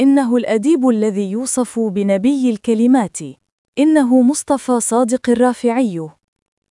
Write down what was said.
إنه الأديب الذي يوصف بنبي الكلمات. إنه مصطفى صادق الرافعي.